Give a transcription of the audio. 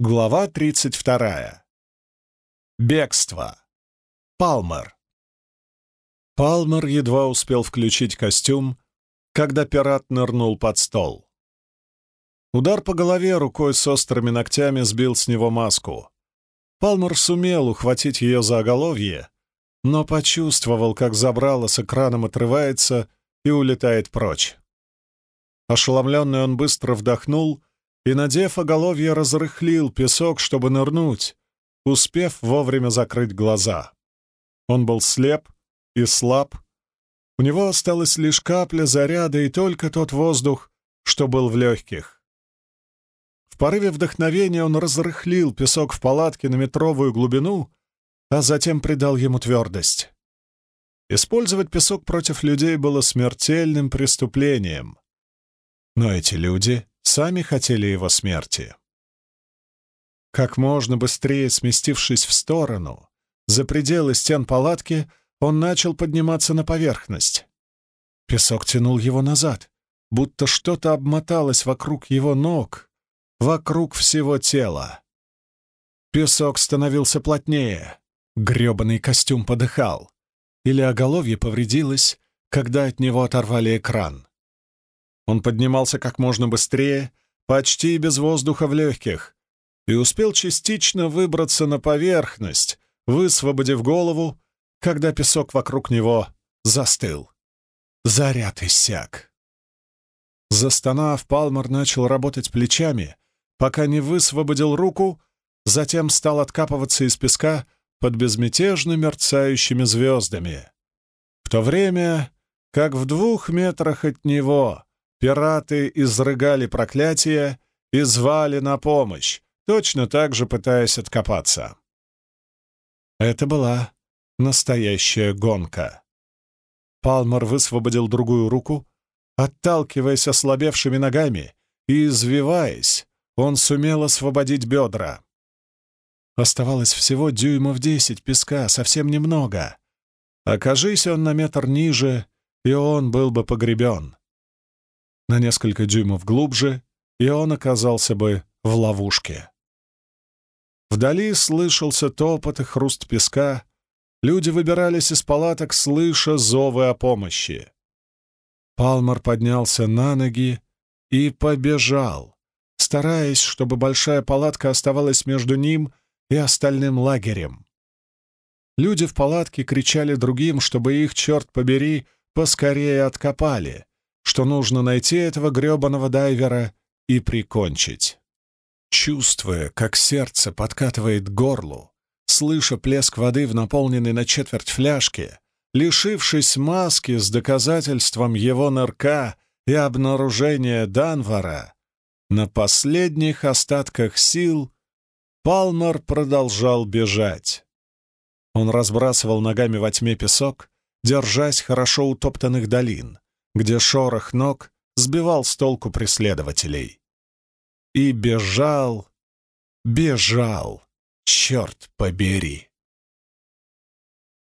Глава 32. Бегство. Палмер. Палмер едва успел включить костюм, когда пират нырнул под стол. Удар по голове рукой с острыми ногтями сбил с него маску. Палмер сумел ухватить ее за оголовье, но почувствовал, как забрало с экраном отрывается и улетает прочь. Ошеломленный он быстро вдохнул и, надев оголовье, разрыхлил песок, чтобы нырнуть, успев вовремя закрыть глаза. Он был слеп и слаб. У него осталась лишь капля заряда и только тот воздух, что был в легких. В порыве вдохновения он разрыхлил песок в палатке на метровую глубину, а затем придал ему твердость. Использовать песок против людей было смертельным преступлением. Но эти люди сами хотели его смерти. Как можно быстрее сместившись в сторону, за пределы стен палатки, он начал подниматься на поверхность. Песок тянул его назад, будто что-то обмоталось вокруг его ног, вокруг всего тела. Песок становился плотнее, грёбаный костюм подыхал, или оголовье повредилось, когда от него оторвали экран. Он поднимался как можно быстрее, почти без воздуха в легких, и успел частично выбраться на поверхность, высвободив голову, когда песок вокруг него застыл. Заряд иссяк. Застонав, Палмер начал работать плечами, пока не высвободил руку, затем стал откапываться из песка под безмятежно мерцающими звездами. В то время, как в двух метрах от него Пираты изрыгали проклятия и звали на помощь, точно так же пытаясь откопаться. Это была настоящая гонка. Палмер высвободил другую руку, отталкиваясь ослабевшими ногами, и, извиваясь, он сумел освободить бедра. Оставалось всего дюймов десять песка, совсем немного. Окажись он на метр ниже, и он был бы погребен на несколько дюймов глубже, и он оказался бы в ловушке. Вдали слышался топот и хруст песка, люди выбирались из палаток, слыша зовы о помощи. Палмер поднялся на ноги и побежал, стараясь, чтобы большая палатка оставалась между ним и остальным лагерем. Люди в палатке кричали другим, чтобы их, черт побери, поскорее откопали, что нужно найти этого грёбаного дайвера и прикончить. Чувствуя, как сердце подкатывает к горлу, слыша плеск воды в наполненной на четверть фляжке, лишившись маски с доказательством его нырка и обнаружения Данвара, на последних остатках сил Палмер продолжал бежать. Он разбрасывал ногами во тьме песок, держась хорошо утоптанных долин, где шорох ног сбивал с толку преследователей. И бежал, бежал, черт побери.